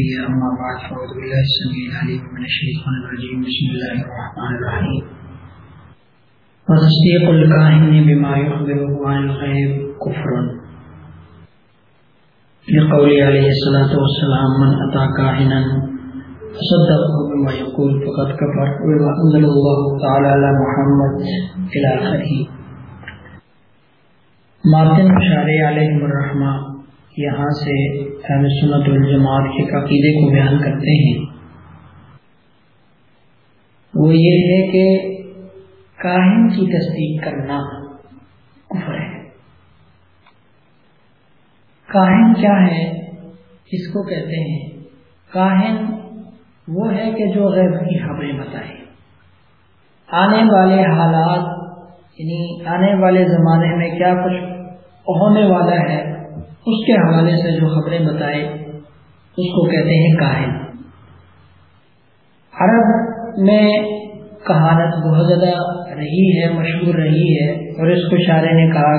الأنبياء أما بعد فأعوذ بالله السميع العليم من الشيطان الرجيم بسم الله الرحمن الرحيم وتصديق الكاهن بما يخبره عن الغيب كفر لقول عليه الصلاة والسلام، من أتى كاهنا فصدقه بما يقول فقد كفر وما أنزل الله تعالى على محمد إلى آخره مارتن اشارے علیہ الرحمہ یہاں سے اہل سنت الجماعت کے عقیدے کو بیان کرتے ہیں۔ وہ یہ ہے کہ کاہن کی تصدیق کرنا کفر ہے۔ کاہن کیا ہے؟ اس کو کہتے ہیں۔ کاہن وہ ہے کہ جو غیب کی خبریں بتائے۔ آنے والے حالات یعنی آنے والے زمانے میں کیا کچھ ہونے والا ہے اس کے حوالے سے جو خبریں بتائے، اس کو کہتے ہیں کاہن۔ عرب میں کہانت بہت زیادہ رہی ہے، مشہور رہی ہے، اور اس کو شاعر نے کہا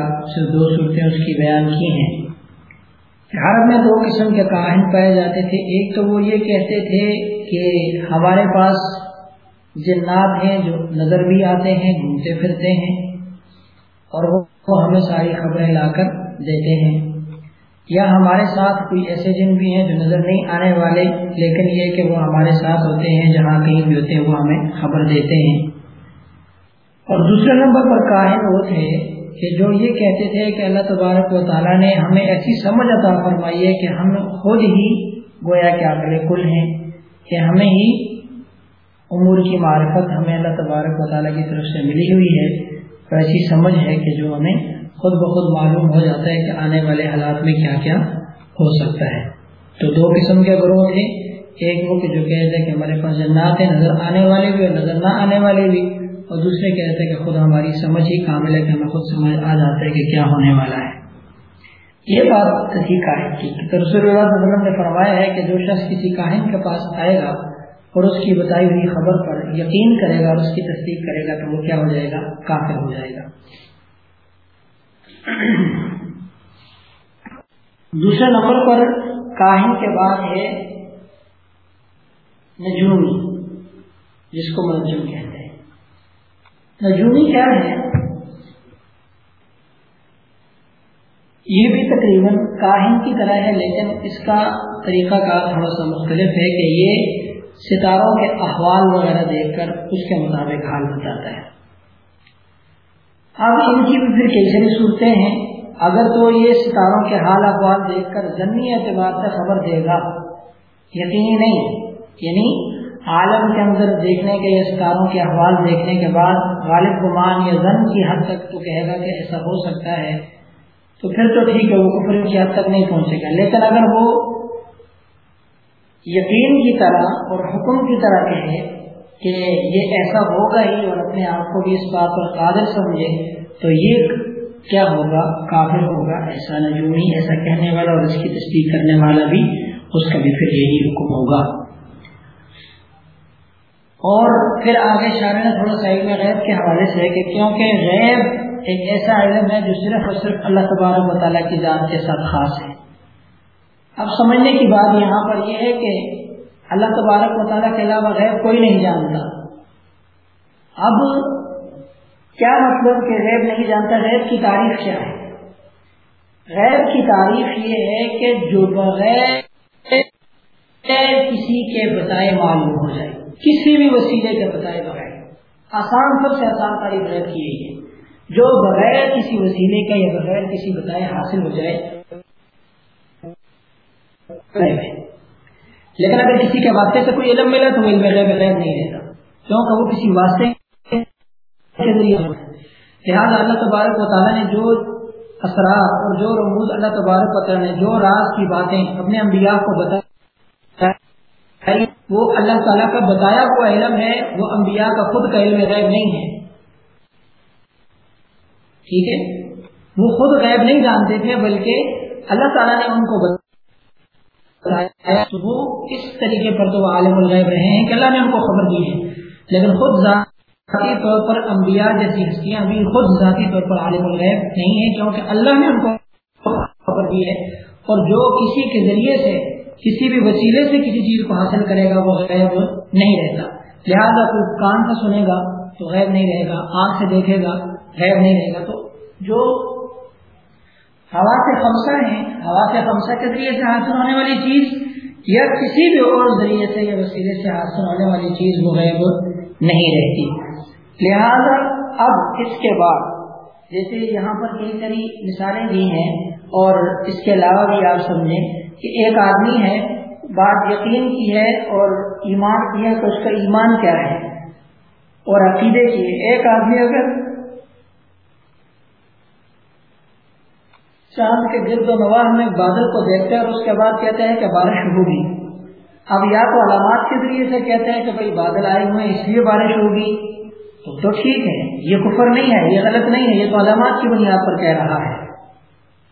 دو صورتیں اس کی بیان کی ہیں۔ عرب میں دو قسم کے کاہن پائے جاتے تھے۔ ایک تو وہ یہ کہتے تھے کہ ہمارے پاس جنات ہیں جو نظر بھی آتے ہیں، گھومتے پھرتے ہیں، اور وہ ہمیں ساری خبریں لا کر دیتے ہیں۔ یا ہمارے ساتھ کوئی ایسے جن بھی ہیں جو نظر نہیں آنے والے، لیکن یہ کہ وہ ہمارے ساتھ ہوتے ہیں جہاں کہیں بھی ہوتے ہیں وہ ہمیں خبر دیتے ہیں۔ اور دوسرے نمبر پر کاہن وہ تھے کہ جو یہ کہتے تھے کہ اللہ تبارک و تعالیٰ نے ہمیں ایسی سمجھ عطا فرمائی ہے کہ ہم خود ہی گویا کہ عقل کل ہیں، کہ ہمیں ہی امور کی معرفت ہمیں اللہ تبارک و تعالیٰ کی طرف سے ملی ہوئی ہے۔ تو ایسی سمجھ ہے کہ جو ہمیں خود بخود معلوم ہو جاتا ہے کہ آنے والے حالات میں کیا کیا ہو سکتا ہے۔ تو دو قسم کے گروہ تھے ایک وہ کہ جو کہتے ہیں کہ ہمارے پاس جنات ہیں، نظر آنے والے بھی اور نظر نہ آنے والے بھی۔ اور دوسرے کہتے ہیں کہ خود ہماری سمجھ ہی کامل ہے کہ ہمیں خود سمجھ آ جاتا ہے کہ کیا ہونے والا ہے۔ یہ بات کسی کاہن کی تو رسول اللہ صلی اللہ علیہ وسلم نے فرمایا ہے کہ جو شخص کسی کاہن کے پاس آئے گا اور اس کی بتائی ہوئی خبر پر یقین کرے گا اور اس کی تصدیق کرے گا تو وہ کیا ہو جائے گا؟ کافر ہو جائے گا۔ دوسرے نمبر پر کاہن کے بعد ہے نجومی، جس کو منجم کہتے ہیں۔ نجومی کیا ہے؟ یہ بھی تقریباً کاہن کی طرح ہے، لیکن اس کا طریقہ کار تھوڑا سا مختلف ہے کہ یہ ستاروں کے احوال وغیرہ دیکھ کر اس کے مطابق حال بتاتا ہے۔ اب ان کی بھی پھر کئی ساری صورتیں ہیں۔ اگر تو یہ ستاروں کے حال احوال دیکھ کر ضمنی اعتبار سے خبر دے گا۔ یقینی نہیں یعنی عالم کے اندر دیکھنے کے یا ستاروں کے احوال دیکھنے کے بعد غالب گمان یا زن کی حد تک تو کہے گا کہ ایسا ہو سکتا ہے۔ تو پھر تو ٹھیک ہے، وہ کفر کی حد تک نہیں پہنچے گا۔ لیکن اگر وہ یقین کی طرح اور حکم کی طرح کہے کہ یہ ایسا ہوگا ہی اور اپنے آپ کو بھی اس بات پر قادر سمجھے، تو یہ کیا ہوگا؟ کافر ہوگا، ایسا نجومی ایسا کہنے والا اور اس کی تصدیق کرنے والا بھی اس کا بھی پھر یہی حکم ہوگا۔ اور پھر آگے شاعر نے تھوڑا سا علم غیب کے حوالے سے کہ کیونکہ غیب ایک ایسا علم ہے جو صرف اور صرف اللہ تبارک و تعالیٰ کی ذات کے ساتھ خاص ہے۔ اب سمجھنے کی بات یہاں پر یہ ہے کہ اللہ تبارک و تعالیٰ کے علاوہ غیب کوئی نہیں جانتا۔ اب کیا مطلب کہ غیب نہیں جانتا؟ غیب کی تعریف کیا ہے؟ غیب کی تعریف یہ ہے کہ جو بغیر کسی کے بتائے معلوم ہو جائے، کسی بھی وسیلے کے بتائے بغیر۔ آسان، سب سے آسان تعریف غیب کی یہی ہے۔ جو بغیر کسی وسیلے کا یا بغیر کسی بتائے حاصل ہو جائے، غیب ہے۔ لیکن اگر کسی کے واسطے سے کوئی علم ملا تو علم غیب غیب نہیں رہتا۔ کیونکہ وہ کسی واسطے لہٰذا اللہ تبارک و تعالیٰ نے جو اثرات اور جو رموز اللہ تبارک و تعالیٰ نے جو راز کی باتیں اپنے انبیاء کو بتایا وہ اللہ تعالیٰ کا بتایا ہوا علم ہے، وہ انبیاء کا خود کا علم غیب نہیں ہے۔ ٹھیک ہے؟ وہ خود غیب نہیں جانتے تھے، بلکہ اللہ تعالیٰ نے ان کو بتایا۔ وہ اس طریقے پر تو وہ عالم الغیب رہے ہیں کہ اللہ نے ان کو خبر دی ہے۔ لیکن خود ذاتی طور پر انبیاء جیسی ہستیاں بھی خود ذاتی طور پر عالم الغیب نہیں ہیں، کیونکہ اللہ نے ان کو خبر دی ہے۔ اور جو کسی کے ذریعے سے، کسی بھی وسیلے سے کسی چیز کو حاصل کرے گا، وہ غیب نہیں رہتا لہذا کوئی کان سے سنے گا تو غیب نہیں رہے گا، آنکھ سے دیکھے گا، غیب نہیں رہے گا۔ تو جو ہوا سے خمسہ ہیں، ہوا سے خمسہ کے ذریعے سے حاصل ہونے والی چیز، یا کسی بھی اور ذریعے سے یا وسیلے سے حاصل ہونے والی چیز وہ غیب نہیں رہتی۔ لہذا اب اس کے بعد، جیسے یہاں پر کئی ساری مثالیں دی ہیں، اور اس کے علاوہ بھی آپ سمجھیں کہ ایک آدمی ہے، بات یقین کی ہے اور ایمان کی ہے، تو اس کا ایمان کیا ہے؟ اور عقیدے کی ہے۔ ایک آدمی اگر چاند کے گرد و نواح میں بادل کو دیکھتے ہیں اور اس کے بعد کہتے ہیں کہ بارش ہوگی اب یا تو علامات کے ذریعے سے کہتے ہیں کہ بھائی بادل آئے ہوئے ہیں اس لیے بارش ہوگی تو تو ٹھیک ہے، یہ کفر نہیں ہے، یہ غلط نہیں ہے، یہ تو علامات کی بنیاد پر کہہ رہا ہے۔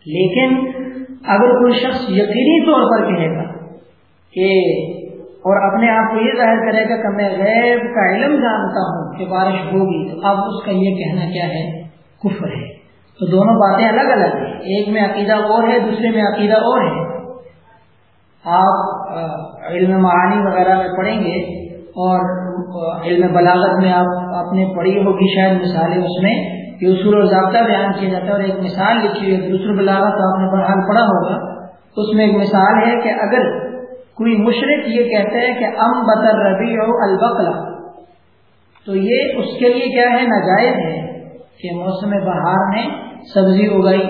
لیکن اگر کوئی شخص یقینی طور پر کہے گا کہ اور اپنے آپ کو یہ ظاہر کرے گا کہ میں غیب کا علم جانتا ہوں کہ بارش ہوگی تو اب اس کا یہ کہنا کیا ہے؟ کفر ہے۔ تو دونوں باتیں الگ الگ ہیں۔ ایک میں عقیدہ اور ہے، دوسرے میں عقیدہ اور ہے۔ آپ علم معانی وغیرہ میں پڑھیں گے اور علم بلاغت میں آپ اپنے پڑھی ہوگی شاید مثالیں اس میں کہ اصول و ضابطہ بیان کیا جاتا ہے اور ایک مثال لکھی ہوئی ہے، دوسرے بلاغت آپ نے بہرحال پڑھا ہوگا۔ اس میں ایک مثال ہے کہ اگر کوئی مشرق یہ کہتا ہے کہ ام بطر ربی او البقلا تو یہ اس کے لیے کیا ہے؟ ناجائز ہے کہ موسم بہار میں سبزی اگائی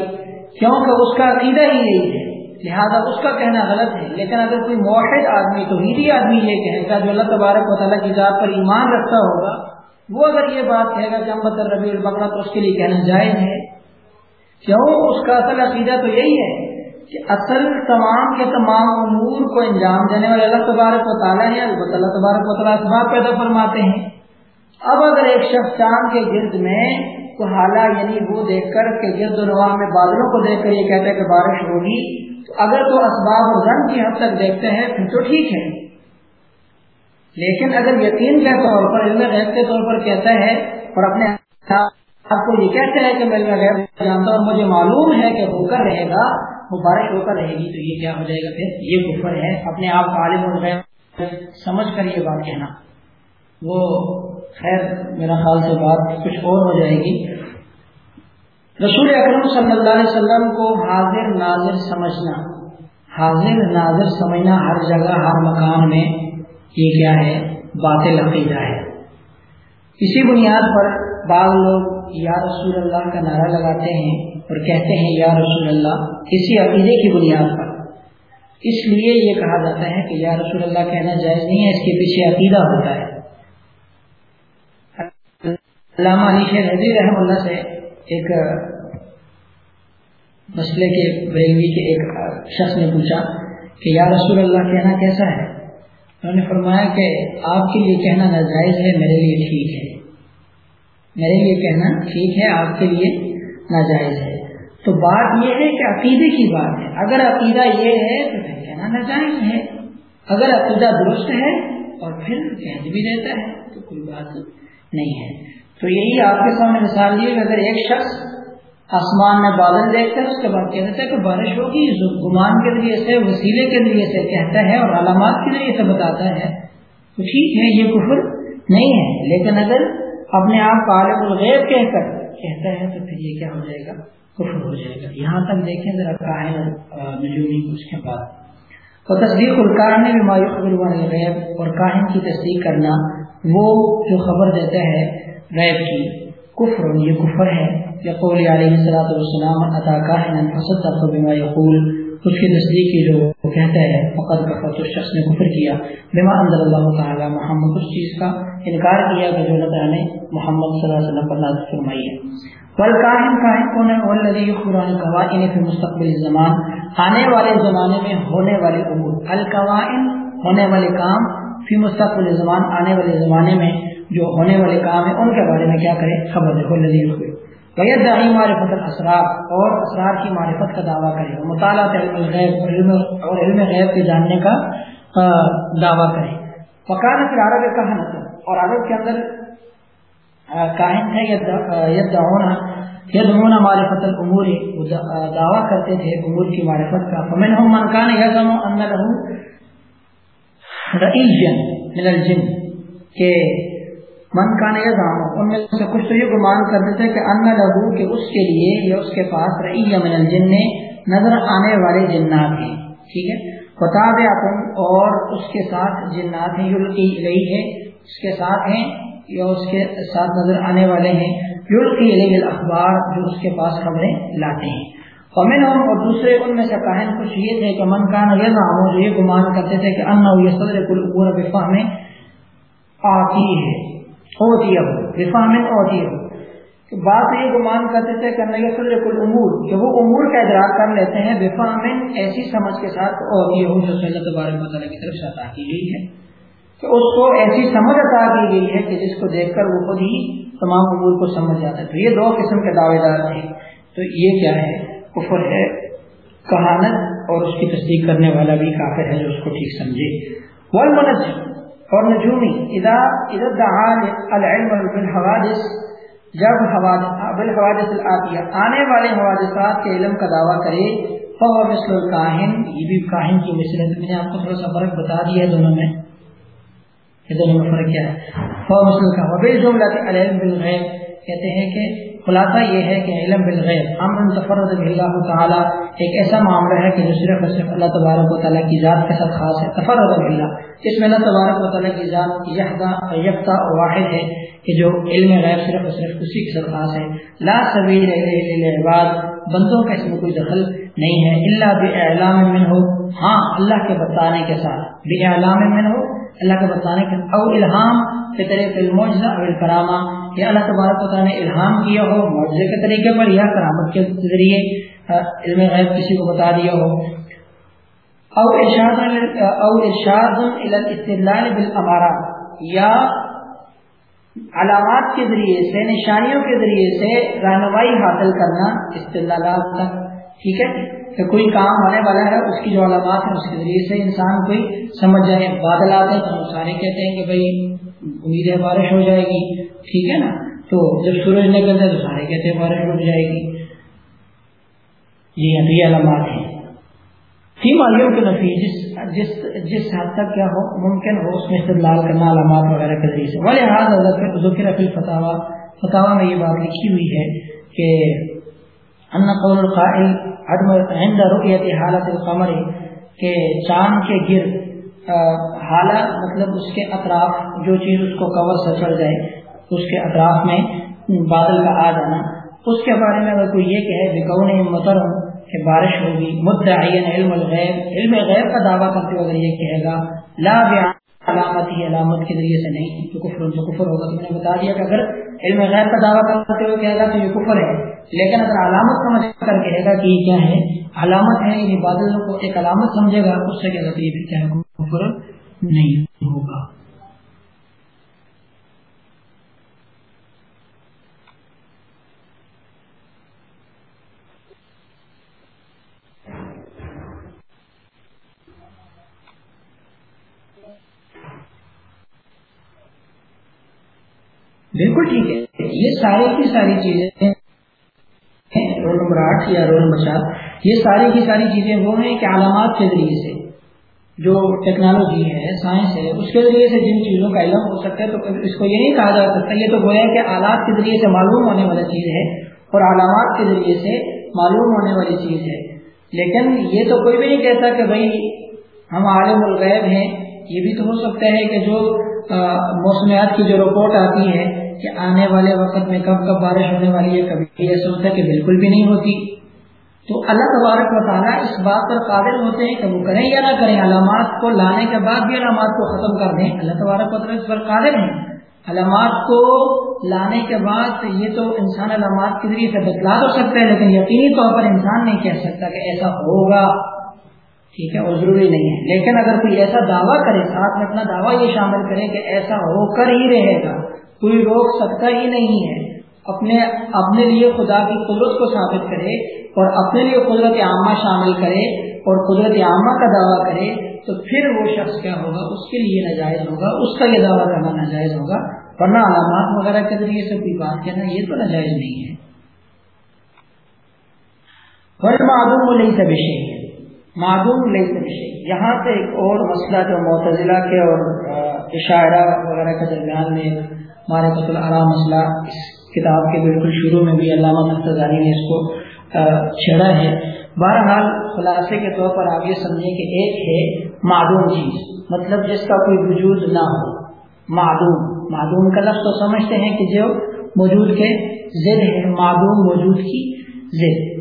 کیونکہ اس کا عقیدہ ہی یہی ہے۔ لہذا اس کا کہنا غلط ہے۔ لیکن اگر کوئی موحد آدمی تو آدمی یہ کہے گا، جو اللہ تبارک و تعالیٰ کی ذات پر ایمان رکھتا ہوگا، وہ اگر یہ بات کہے گا کہ امبت ربی البکرا تو اس کے لیے کہنا جائز ہے۔ کیوں؟ اس کا اصل عقیدہ تو یہی ہے کہ اصل تمام کے تمام امور کو انجام دینے والے اللہ تبارک و تعالیٰ ہے البۃ اللہ تبارک و تعالیٰ اسباب پیدا فرماتے ہیں۔ اب اگر ایک شخص چاند کے گرد میں تو حالہ یعنی وہ دیکھ کر کہ گرد و نواح میں بادلوں کو دیکھ کر یہ کہتے ہیں کہ بارش ہوگی، تو اگر تو اسباب اور زن کی حد تک دیکھتے ہیں، پھر تو ٹھیک ہے۔ لیکن اگر یقین کے طور پر، علم غیب کے طور پر کہتا ہے اور اپنے آپ کو یہ کہتے ہیں کہ میں علم غیب جانتا ہوں مجھے معلوم ہے کہ ہو کر رہے گا، وہ بارش ہو کر رہے گی، تو یہ کیا ہو جائے گا؟ پھر یہ کفر ہے۔ اپنے آپ عالم اور غیب، سمجھ کر یہ بات کہنا۔ وہ خیر، میرا خیال سے بات کچھ اور ہو جائے گی۔ رسول اکرم صلی اللہ علیہ وسلم کو حاضر ناظر سمجھنا، حاضر ناظر سمجھنا ہر جگہ، ہر مکان میں یہ کیا ہے؟ باطل عقیدہ ہے۔ اسی بنیاد پر بعض لوگ یا رسول اللہ کا نعرہ لگاتے ہیں اور کہتے ہیں یا رسول اللہ، اسی عقیدے کی بنیاد پر۔ اس لیے یہ کہا جاتا ہے کہ یا رسول اللہ کہنا جائز نہیں ہے، اس کے پیچھے عقیدہ ہوتا ہے۔ علامہ علی شیر حضی رحم اللہ سے ایک مسئلے کے بریلوی کے ایک شخص نے پوچھا کہ یا رسول اللہ کہنا کیسا ہے؟ انہوں نے فرمایا کہ آپ کے لیے کہنا ناجائز ہے، میرے لیے ٹھیک ہے۔ میرے لیے کہنا ٹھیک ہے، آپ کے لیے ناجائز ہے۔ تو بات یہ ہے کہ عقیدے کی بات ہے۔ اگر عقیدہ یہ ہے تو پھر کہنا ناجائز ہے۔ اگر عقیدہ درست ہے اور پھر کہہ بھی دیتا ہے تو کوئی بات نہیں ہے۔ تو یہی آپ کے سامنے مثال دی اگر ایک شخص آسمان میں بادل دیکھ کر اس کے بعد کہتا ہے کہ بارش ہوگی گمان کے ذریعے سے، وسیلے کے ذریعے سے کہتا ہے اور علامات کے ذریعے سے بتاتا ہے، تو ٹھیک ہے، یہ کفر نہیں ہے۔ لیکن اگر اپنے آپ کو عالم الغیب کہہ کر کہتا ہے، تو پھر یہ کیا ہو جائے گا؟ کفر ہو جائے گا۔ یہاں تک دیکھیں ذرا کاہن نجومی اس کے بعد۔ تو تصدیق الکار میں بھی مایوس غیب اور کاہن کی تصدیق کرنا وہ جو خبر دیتا ہے غیب کی، کفر، یہ کفر ہے۔ یقول علیہ السلاۃ والسلام عطا کاہن فصدق بما یقول۔ اس کی تصدیق کی جو وہ کہتا ہے فقط کفر تو شخص نے کفر کیا۔ بما انزل اللہ تعالی محمد، اس چیز کا انکار کیا کہ جو اللہ تعالی نے محمد صلی اللہ علیہ وسلم پر نازل فرمائی ہے۔ والکاہن کاہن کون ہے والذی یخبران القوائن فی مستقبل الزمان، آنے والے زمانے میں ہونے والے امور۔ القوائن ہونے والے کام فی مستقبل الزمان آنے والے زمانے میں، جو ہونے والے کام ہیں، ان کے بارے میں کیا کرے خبر دیکھو لذیذ ہوئی غیر دائی معرفت الاسرار اور اسرار کی معرفت کا دعویٰ کرے مطالعہ علم الغیب، علم اور علم غیب کے جاننے کا دعویٰ کرے فقان پھر عرب کہن اور عرب کے اندر کاہن ہے یدعونا یدعونا معرفت الامور۔ دعویٰ کرتے تھے امور کی معرفت کا۔ فمن ہم من کان یزم ان له رئیجن من الجن، کہ من کا نیا ان میں سے کچھ تو یہ گمان کرتے تھے کہ ان لہو، کہ اس کے لیے یا اس کے پاس رئی من الجن نظر آنے والے جنات ہیں، ٹھیک ہے؟ خطاب اور اس کے ساتھ جنات ہیں، یلقی رہی ہے اس کے ساتھ ہیں یا اس کے ساتھ نظر آنے والے ہیں، یلقی علیہ الاخبار، جو اس کے پاس خبریں لاتے ہیں۔ امن اور دوسرے ان میں سے کہن کچھ یہ تھے کہ من کان یہ نہ ہو جو یہ گمان کرتے تھے کہ ان یہ صدر کل امور وفا آتی ہے ہوتی ہے وفا میں ہوتی ہے بات یہ گمان کرتے تھے کہ یہ صدر کل امور کہ وہ امور کا ادراک کر لیتے ہیں وفا میں ایسی سمجھ کے ساتھ ہوتی ہے جو اللہ تبارک مطالعہ کی طرف سے عطا کی گئی ہے۔ کہ اس کو ایسی سمجھ عطا کی گئی ہے کہ جس کو دیکھ کر وہ خود ہی تمام امور کو سمجھ جاتا ہے۔ تو یہ دو قسم کے دعوے دار تھے۔ تو یہ کیا ہے؟ کفر ہے، کہانت اور اس کی تصدیق کرنے والا بھی کافر ہے جو اس کو ٹھیک سمجھے۔ والمنج اور نجومی، اذا اذا دعا العلم بالحوادث، جب بالحوادث الاتیہ آنے والے حوادثات کے علم کا دعویٰ کرے، فهو مثل الکاہن، یہ بھی کاہن کی مثل ہے۔ میں نے آپ کو تھوڑا سا فرق بتا دیا ہے دونوں میں۔ یہ دونوں میں فرق کیا ہے؟ فهو مثل الکاہن۔ وبالجملہ العلم بالغیب، کہتے ہیں کہ خلاصہ یہ ہے کہ علم بالغیب امر تفرد اللہ تعالیٰ، ایک ایسا معاملہ ہے کہ جو صرف اور صرف اللہ تبارک و تعالیٰ کی ذات کے ساتھ خاص ہے، تفرد اللہ اس میں اللہ تبارک و تعالیٰ کی ذات یکتا یکتا واحد ہے کہ جو علم غیب صرف اور صرف اسی کے ساتھ خاص ہے۔ لا سبیل عباد بندوں کا اس میں کوئی دخل نہیں ہے۔ اللہ بعلام من ہو ہاں اللہ کے بتانے کے ساتھ۔ بعلام من ہو اللہ کے بتانے کے او الہام فطر المعجزہ او الکرامہ یا اللہ تبارک تعالیٰ نے الہام کیا ہو، معجزے کے طریقے پر یا کرامت کے ذریعے علم غیب کسی کو بتا دیا ہو۔ او ارشاد او ارشاد الاستدلال بالامارات، یا علامات کے ذریعے سے، نشانیوں کے ذریعے سے رہنمائی حاصل کرنا استدلالات تک، ٹھیک ہے؟ کہ کوئی کام ہونے والا ہے، اس کی جو علامات ہیں، اس کے ذریعے سے انسان کوئی سمجھ جائے بادل آتے ہیں تو ہم سارے کہتے ہیں کہ بھائی امید ہے بارش ہو جائے گی۔ ٹھیک ہے نا؟ تو جب سورج نکلتا ہے تو سارے کہتے ہیں بارش اٹھ جائے گی۔ جی ہاں یہ علامات ہیں۔ فی معلوم کے نفی، جس جس جس حد تک کیا ہو، ممکن ہو، اس میں استدلال کرنا علامات وغیرہ کے ذریعے سے۔ ولی حاضر ذکر فی فتح فتح میں یہ بات لکھی ہوئی ہے کہ ان قول القائل عدم عند رؤیت حالت القمر کہ چاند کے گر حالت مطلب اس کے اطراف جو چیز اس کو کور سے چڑھ جائے اس کے اطراف میں بادل کا آ جانا۔ اس کے بارے میں اگر کوئی یہ کہے بکون محترم، کہ بارش ہوگی، مدعین علم الغیب، علم غیب کا دعویٰ کرتے ہوئے اگر یہ کہے گا، لا علامت ہی علامت کے ذریعے سے نہیں، تو کفر تو کفر ہوگا۔ تو میں نے بتا دیا کہ اگر علم غیب کا دعویٰ کرتے ہوئے کہے گا تو یہ کفر ہے۔ لیکن اگر علامت سمجھ کر کہے گا کہ یہ کیا ہے، علامت ہے یعنی ان عبادتوں کو ایک علامت سمجھے گا، اس سے کہے گا یہ بھی کیا ہے، کفر نہیں ہوگا۔ بالکل ٹھیک ہے۔ یہ ساری کی ساری چیزیں رول نمبر آٹھ یا رول نمبر سات یہ ساری کی ساری چیزیں وہ ہیں کہ علامات کے ذریعے سے، جو ٹیکنالوجی ہے، سائنس ہے، اس کے ذریعے سے جن چیزوں کا علم ہو سکتا ہے، تو اس کو یہ نہیں کہا جا سکتا، یہ تو گویا کہ آلات کے ذریعے سے معلوم ہونے والی چیز ہے اور علامات کے ذریعے سے معلوم ہونے والی چیز ہے۔ لیکن یہ تو کوئی بھی نہیں کہتا کہ بھائی ہم عالم الغیب ہیں یہ بھی تو ہو سکتا ہے کہ جو موسمیات کی جو رپورٹ آتی ہے کہ آنے والے وقت میں کب کب بارش ہونے والی ہے، کبھی ایسا ہوتا ہے کہ بالکل بھی نہیں ہوتی۔ تو اللہ تبارک و تعالیٰ اس بات پر قابل ہوتے ہیں کہ وہ کریں یا نہ کریں، علامات کو لانے کے بعد بھی علامات کو ختم کر دیں۔ اللہ تبارک و تعالیٰ اس پر قابل ہیں۔ علامات کو لانے کے بعد یہ تو انسان علامات کے ذریعے سے بتلا تو سکتا ہے، لیکن یقینی طور پر انسان نہیں کہہ سکتا کہ ایسا ہوگا۔ ٹھیک ہے، اور ضروری نہیں ہے۔ لیکن اگر کوئی ایسا دعویٰ کرے، ساتھ میں اپنا دعویٰ یہ شامل کرے کہ ایسا ہو کر ہی رہے گا۔ کوئی روک سکتا ہی نہیں ہے۔ اپنے اپنے لیے خدا کی قدرت کو ثابت کرے اور اپنے لیے قدرت عامہ شامل کرے اور قدرت عامہ کا دعویٰ کرے، تو پھر وہ شخص کیا ہوگا؟ اس کے لیے ناجائز ہوگا، اس کا یہ دعویٰ کرنا ناجائز ہوگا۔ ورنہ علامات وغیرہ کے ذریعے سے کوئی بات کہنا، یہ تو ناجائز نہیں ہے۔ ورنہ معلوم وہ نہیں سب معدوم لئی یہاں سے ایک اور مسئلہ جو معتزلہ کے اور عشاعرہ وغیرہ کے درمیان میں ہمارے قطل العرام مسئلہ اس کتاب کے بالکل شروع میں بھی علامہ مفتانی نے اس کو چھیڑا ہے۔ بہرحال خلاصے کے طور پر آپ یہ سمجھیں کہ ایک ہے معدوم چیز مطلب جس کا کوئی وجود نہ ہو۔ معدوم معدوم کا لفظ تو سمجھتے ہیں کہ جو موجود کے ضد ہے، معدوم موجود کی ضد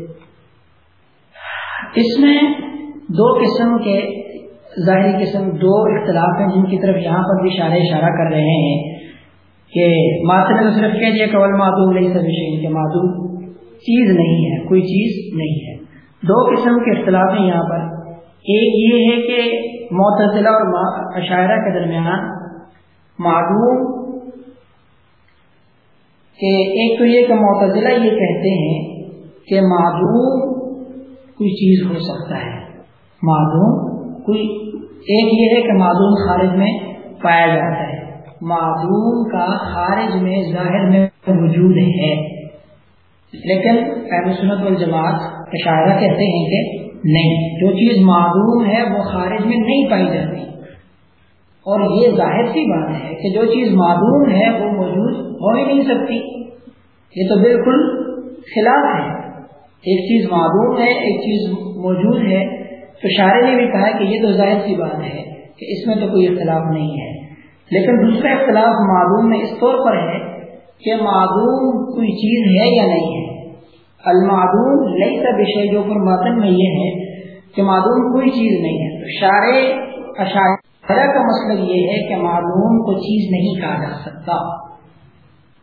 اس میں دو قسم کے ظاہری قسم، دو اختلاف ہیں جن کی طرف یہاں پر بھی اشارے اشارہ کر رہے ہیں کہ ماتر صرف کہہ دیا قول معدوم نہیں سب کہ معدوم چیز نہیں ہے، کوئی چیز نہیں ہے۔ دو قسم کے اختلاف ہیں یہاں پر۔ ایک یہ ہے کہ معتزلہ اور عشاعرہ کے درمیان معدوم کہ ایک تو یہ کہ معتزلہ یہ کہتے ہیں کہ معدوم کوئی چیز ہو سکتا ہے۔ معدوم کوئی ایک یہ ہے کہ معدوم خارج میں پایا جاتا ہے۔ معدوم کا خارج میں ظاہر میں وجود ہے۔ لیکن اہم سنت والجماعت اشارہ کہتے ہیں کہ نہیں، جو چیز معدوم ہے وہ خارج میں نہیں پائی جاتی۔ اور یہ ظاہر سی بات ہے کہ جو چیز معدوم ہے وہ موجود ہو ہی نہیں سکتی۔ یہ تو بالکل خلاف ہے۔ ایک چیز معدوم ہے، ایک چیز موجود ہے۔ تو شاعر نے بھی کہا کہ یہ تو ظاہر سی بات ہے کہ اس میں تو کوئی اختلاف نہیں ہے۔ لیکن دوسرا اختلاف معدوم میں اس طور پر ہے کہ معدوم کوئی چیز ہے یا نہیں ہے۔ المعدوم لئی سب وشے جو پر باطن میں یہ ہے کہ معدوم کوئی چیز نہیں ہے۔ تو شارع اشاعرہ کا مطلب یہ ہے کہ معدوم کو چیز نہیں کہا جا سکتا۔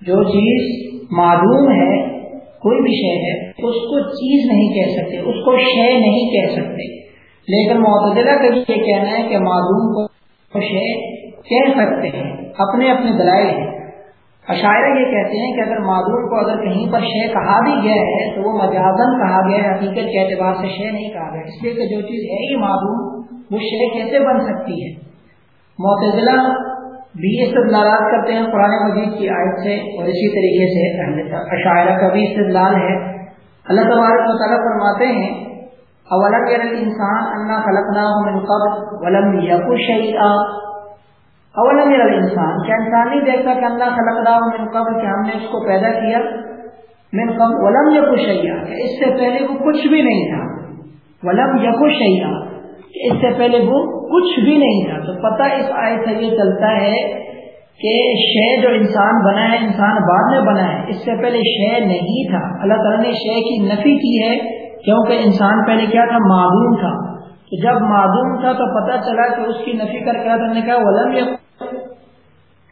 جو چیز معدوم ہے، کوئی بھی شے ہے، اس کو چیز نہیں کہہ سکتے، اس کو شے نہیں کہہ سکتے۔ لیکن معتدلہ کا بھی یہ کہنا ہے کہ معدوم کو شے کہہ سکتے ہیں، اپنے اپنے دلائل ہیں۔ عشاعرہ یہ کہتے ہیں کہ اگر معدوم کو اگر کہیں پر شے کہا بھی گیا ہے، تو وہ مجازن کہا گیا ہے، حقیقت کے اعتبار سے شے نہیں کہا گیا۔ اس لیے کہ جو چیز ہے ہی معدوم وہ شے کیسے بن سکتی ہے؟ معتزلہ بھی استدلالات کرتے ہیں قرآن مجید کی آیت سے اور اسی طریقے سے عشاعرہ کا بھی استدلال ہے۔ اللہ تبارک و تعالیٰ فرماتے ہیں اولم انسان اللہ خلقنا من قبل ولم یقو شیئا اول میرا انسان کیا انسان نہیں دیکھتا کہ اللہ خلق رہا من قبل کہ ہم نے اس کو پیدا کیا من قبل ولم یا کشیا کہ اس سے پہلے وہ کچھ بھی نہیں تھا۔ ولم یا کشیا کہ اس سے پہلے وہ کچھ بھی نہیں تھا۔ تو پتہ اس آئے سے یہ چلتا ہے کہ شے جو انسان بنا ہے، انسان بعد میں بنا ہے، اس سے پہلے شے نہیں تھا۔ اللہ تعالیٰ نے شے کی نفی کی ہے کیونکہ انسان پہلے کیا تھا؟ معدوم تھا۔ تو جب معدوم تھا تو پتہ چلا کہ اس کی نفی کر کے نے کہا ولم یا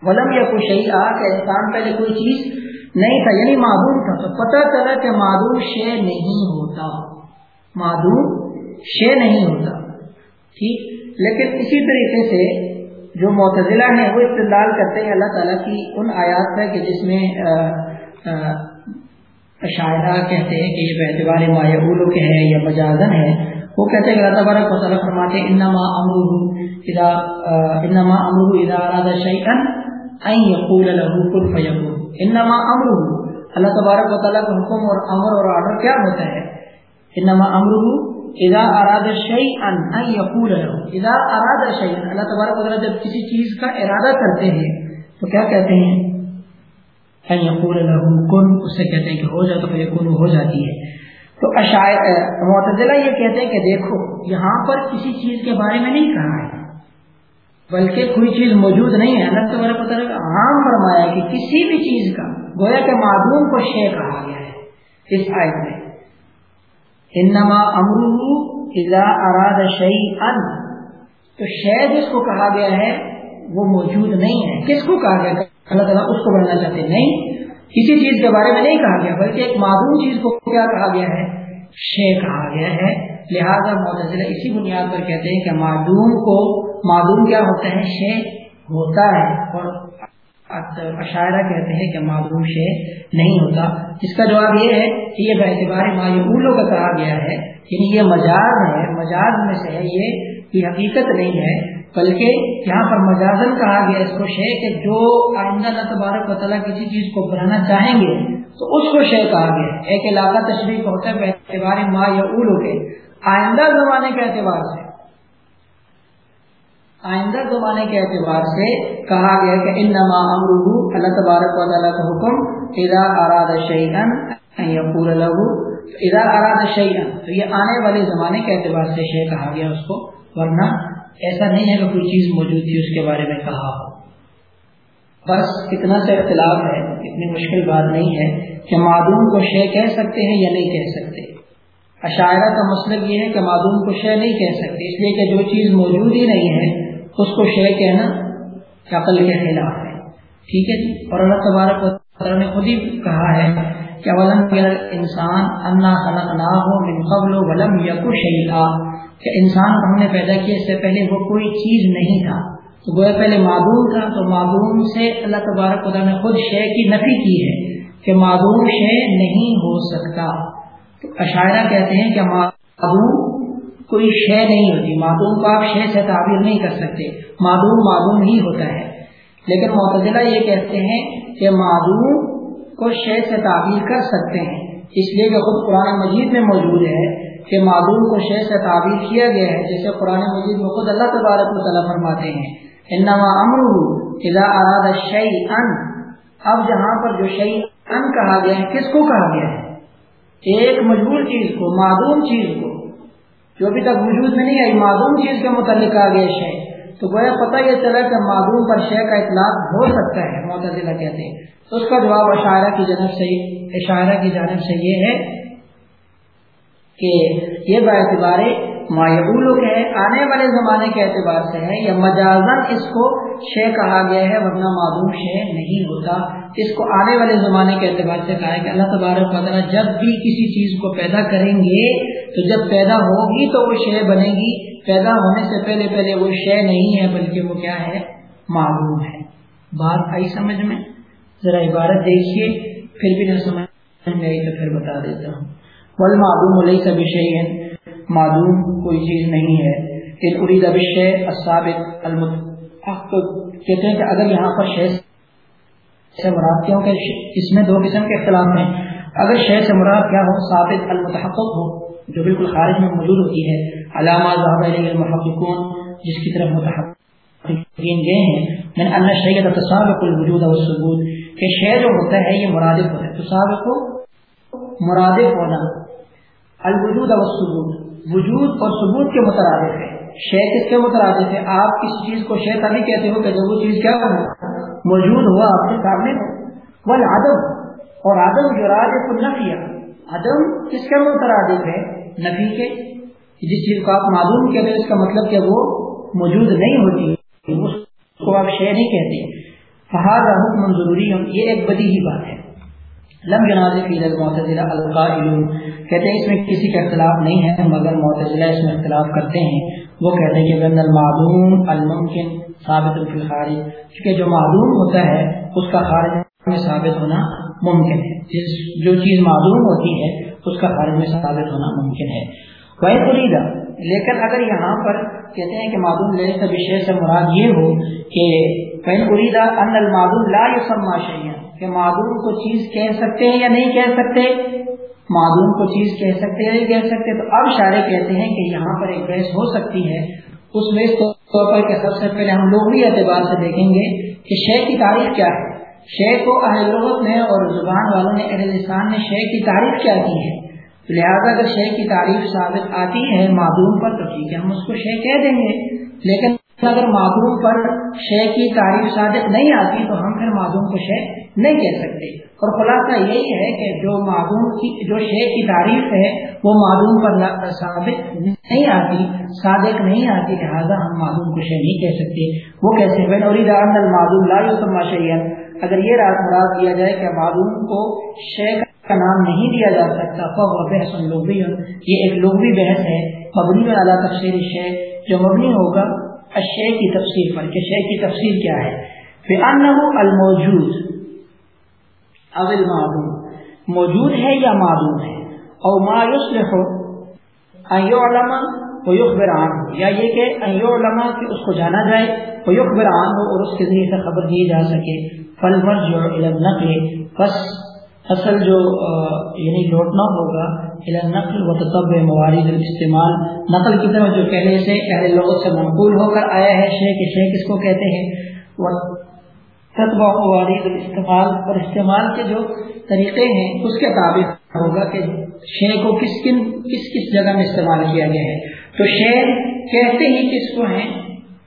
ولم یا کوئی آ کہ انسان پہلے کوئی چیز نہیں تھا یعنی معدوم تھا۔ تو پتہ چلا کہ معدوم شے نہیں ہوتا۔ معدوم شے نہیں ہوتا۔ ٹھیک؟ لیکن اسی طریقے سے جو معتزلہ ہیں، وہ استدلال کرتے ہیں اللہ تعالیٰ کی ان آیات ہے کہ جس میں شاعرہ کہتے ہیں کہ یہ اعتبار مایہ کے ہے یا مجازن ہے وہ کہتے ہیں کہ اللہ تبارک و تعالیٰ فرماتے ہیں، انما امرہ اذا، انما امرہ اذا اراد شیئا ان یقول له کن فیکون انما امرہ، اللہ تبارک و تعالیٰ کا حکم اور امر اور آرڈر کیا ہوتا ہے؟ انما امرہ اذا اراد شیئا ان یقول له۔ اذا اراد شیئا، اللہ تبارک و تعالیٰ جب کسی چیز کا ارادہ کرتے ہیں، تو کیا کہتے ہیں؟ یقول له کن اس سے کہتے ہیں کہ ہو جائے تو فیکون ہو جاتی ہے۔ تو معتدلہ یہ کہتے ہیں کہ دیکھو، یہاں پر کسی چیز کے بارے میں نہیں کہا ہے۔ بلکہ کوئی چیز موجود نہیں ہے۔ اللہ تبارک پتہ کا عام فرمایا کہ کسی بھی چیز کا، گویا کہ معدوم کو شے کہا گیا ہے۔ اس آیت میں۔ انما امرو اذا اراد شعی ان تو شے جس کو کہا گیا ہے، وہ موجود نہیں ہے۔ کس کو کہا گیا؟ اللہ تعالیٰ اس کو بننا چاہتے ہیں۔ نہیں، کسی چیز کے بارے میں نہیں کہا گیا، بلکہ ایک معدوم چیز کو کیا کہا گیا ہے؟ شے کہا گیا ہے۔ لہذا معتزلہ اسی بنیاد پر کہتے ہیں کہ معدوم کو، معدوم کیا ہوتا ہے؟ شے ہوتا ہے۔ اور عشاعرہ کہتے ہیں کہ معدوم شے نہیں ہوتا۔ اس کا جواب یہ ہے کہ یہ اعتبار مایولوں کا کہا گیا ہے یعنی یہ مجاز ہے۔ مجاز میں سے ہے یہ حقیقت نہیں ہے۔ بلکہ یہاں پر مجازن کہا گیا اس کو شے کہ جو آئندہ اللہ تبارک و تعالیٰ کسی چیز کو بنانا چاہیں گے، تو اس کو شے کہا گیا ایک علاقہ تشریف ہوتا ہے اعتبار ما یا اولو کے۔ آئندہ زمانے کے اعتبار سے، آئندہ زمانے کے اعتبار سے کہا گیا کہ ان نما امرو اللہ تبارک و تعالیٰ کا حکم ادا اراد شعین پور لہو ادا اراد شعین تو یہ آنے والے زمانے کے اعتبار سے شے کہا گیا اس کو، ورنہ ایسا نہیں ہے کہ کوئی چیز موجود تھی اس کے بارے میں کہا ہو۔ بس اتنا سا اختلاف ہے، اتنی مشکل بات نہیں ہے کہ معدوم کو شے کہہ سکتے ہیں یا نہیں کہہ سکتے۔ عشاعرہ کا مسئلہ یہ ہے کہ معدوم کو شے نہیں کہہ سکتے، اس لیے کہ جو چیز موجود ہی نہیں ہے، اس کو شے کہنا عقل کے خلاف ہے۔ ٹھیک ہے؟ اور اللہ تبارک نے خود ہی کہا ہے کہ ولم انسان انا خلق نہ ہو من قبل ولم یکو شیئا۔ کہ انسان کو ہم نے پیدا کیا، اس سے پہلے وہ کوئی چیز نہیں تھا۔ تو گویا پہلے معدوم تھا، تو معدوم سے اللہ تبارک خدا نے خود شے کی نفی کی ہے کہ معدوم شے نہیں ہو سکتا۔ تو عشاعرہ کہتے ہیں کہ معدوم کوئی شے نہیں ہوتی۔ معدوم کو آپ شے سے تعبیر نہیں کر سکتے۔ معدوم معدوم ہی ہوتا ہے۔ لیکن معتدلہ یہ کہتے ہیں کہ معدوم کو شے سے تعبیر کر سکتے ہیں۔ اس لیے کہ خود قرآن مجید میں موجود ہے کہ معدوم کو شے سے تعبیر کیا گیا ہے، جیسے قرآن مجید میں خود اللہ تبارک و تعالیٰ فرماتے ہیں، انما امر اذا اراد شيئا اب جہاں پر جو شعی ان کہا گیا ہے، کس کو کہا گیا ہے؟ ایک مجبور چیز کو، معدوم چیز کو۔ جو ابھی تک وجود میں نہیں آئی، معدوم چیز کے متعلق کہا گیا شے۔ تو گویا پتہ یہ چلا کہ معدوم پر شے کا اطلاق ہو سکتا ہے معتدلہ کہتے ہیں۔ تو اس کا جواب اشاعرہ کی جانب سے اشاعرہ کی جانب سے یہ ہے کہ یہ باعتبار مایبولو کے آنے والے زمانے کے اعتبار سے ہے، یا مجازن اس کو شے کہا گیا ہے، ورنہ معلوم شے نہیں ہوتا۔ اس کو آنے والے زمانے کے اعتبار سے کہا ہے کہ اللہ تبارک تعالیٰ جب بھی کسی چیز کو پیدا کریں گے، تو جب پیدا ہوگی تو وہ شے بنے گی۔ پیدا ہونے سے پہلے پہلے وہ شے نہیں ہے، بلکہ وہ کیا ہے؟ معلوم ہے۔ بات آئی سمجھ میں؟ ذرا عبارت دیکھیے، پھر بھی نہ سمجھ میں تو پھر بتا دیتا ہوں۔ بل معلوم علیہ سب شعی معلوم کوئی چیز نہیں ہے. ان ارید ابشے ثابت کہتے ہیں کہ اگر یہاں پر شہ سے مراد کیوں کہ اس میں دو قسم کے اختلاف ہیں. اگر شہ سے مراد کیا ہو؟ ثابت، المتحقق ہو، جو بالکل خارج میں موجود ہوتی ہے. علامہ المحققون، جس کی طرف متحققین گئے ہیں. من ان شیء تصابق الوجود والثبوت. کہ شے جو ہوتا ہے، یہ مرادف ہوتا ہے. تصابق مرادف ہونا. الوجود والثبوت وجود اور ثبوت کے مترادف ہے شے کس کے مترادف ہے آپ کسی چیز کو شے تبھی کہتے ہو کہ جب وہ چیز کیا ہو موجود ہوا آپ کے سامنے وہ عدم اور عدم جو راج کو نفی عدم کس کے مترادف ہے نفی کے. جس چیز کو آپ معلوم کہتے ہیں اس کا مطلب کہ وہ موجود نہیں ہوتی. اس کو آپ شے نہیں کہتے. فہذا حکم ضروری یہ ایک بدی ہی بات ہے. لم جنازے فی المعتزلہ القائلون. کہتے ہیں اس میں کسی کا اختلاف نہیں ہے، مگر معتزلہ اس میں اختلاف کرتے ہیں۔ وہ کہتے ہیں کہ بین المعلوم الممکن ثابت فی الخارج، کیونکہ جو معلوم ہوتا ہے، اس کا خارج میں ثابت ہونا ممکن ہے۔ جس جو چیز معلوم ہوتی ہے، اس کا خارج میں ثابت ہونا ممکن ہے۔ وہ خریدا لیکن اگر یہاں پر کہتے ہیں کہ معلوم لینے سے سے مراد یہ ہو کہ فین اریدا ان لا یسمى شیئا کہ معدوم کو چیز کہہ سکتے ہیں یا نہیں کہہ سکتے؟ معدوم کو چیز کہہ سکتے ہیں نہیں کہہ سکتے؟ تو اب شارے کہتے ہیں کہ یہاں پر ایک بحث ہو سکتی ہے۔ اس میں اس طور پر کہ سب سے پہلے ہم لوگ بھی اعتبار سے دیکھیں گے کہ شے کی تاریخ کیا ہے۔ شے کو اہل لغت میں اور زبان والوں نے اہل لسان نے شے کی تعریف کیا کی ہے۔ لہذا اگر شے کی تعریف ثابت آتی ہے معدوم پر تو ٹھیک ہے، ہم اس کو شے کہہ دیں گے۔ لیکن اگر معدوم پر شے کی تعریف ثابت نہیں آتی تو ہم پھر معدوم کو شے نہیں کہہ سکتے۔ اور خلاصہ یہی ہے کہ جو معدوم کی جو شے کی تعریف ہے وہ معدوم پر ثابت نہیں آتی، صادق نہیں آتی لہٰذا ہم معدوم کو شے نہیں کہہ سکتے۔ وہ کیسے؟ بین اور معدوم لا یسمى شيئا۔ اگر یہ رات مراد دیا جائے کہ معدوم کو شے کا نام نہیں دیا جا سکتا، فهو بحث لغوی یہ ایک لغوی بحث ہے۔ مبنی علی تفسیر شے جو مبنی ہوگا الشے کی تفسیر پر کہ شے کی تفسیر کیا ہے؟ فانه الموجود اول معدوم موجود ہے یا معدوم ہے؟ اور مایوس لکھو ایو علما وہ یخبران ہو یا یہ کہ ایو علما کہ اس کو جانا جائے وہ یخبران ہو اور اس کے ذریعے سے خبر دی جا سکے۔ فل مرج اور علم نقل بس اصل جو یعنی لوٹنا ہوگا نقل و تطب موارد استعمال نقل کی طرف جو پہلے سے اہل لغت سے منقول ہو کر آیا ہے شے کے شے کس کو کہتے ہیں۔ تطبع موارد استعمال اور استعمال کے جو طریقے ہیں، اس کے تابع ہوگا کہ شے کو کس کن، کس کس جگہ میں استعمال کیا گیا ہے۔ تو شعر کہتے ہی کس کو ہیں؟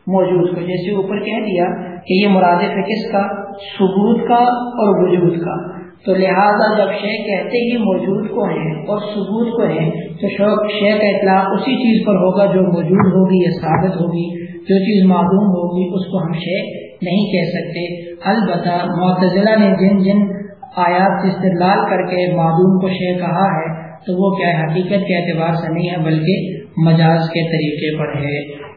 موجود کو۔ جیسے اوپر کہہ دیا کہ یہ مرادف ہے کس کا؟ ثبوت کا اور وجود کا۔ تو لہذا جب شے کہتے ہی موجود کو ہیں اور ثبوت کو ہیں، تو شے کا اطلاع اسی چیز پر ہوگا جو موجود ہوگی یا ثابت ہوگی، جو چیز معلوم ہوگی، اس کو ہم شے نہیں کہہ سکتے۔ البتہ معتزلہ نے جن جن آیات سے استدلال کر کے معلوم کو شے کہا ہے، تو وہ کیا حقیقت کے اعتبار سے نہیں ہے، بلکہ مجاز کے طریقے پر ہے۔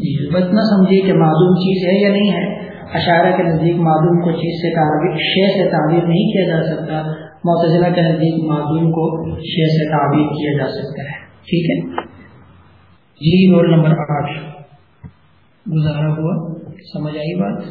جی بس نہ سمجھیے کہ معلوم چیز ہے یا نہیں ہے۔ اشارہ کے نزدیک معلوم کو چیز سے تعبیر شے سے تعبیر نہیں کیا جا سکتا۔ معتزلہ کے نزدیک معلوم کو شے سے تعبیر کیا جا سکتا ہے۔ ٹھیک ہے؟ جی رول نمبر آٹھ۔ گزارا ہوا۔ سمجھ آئی بات؟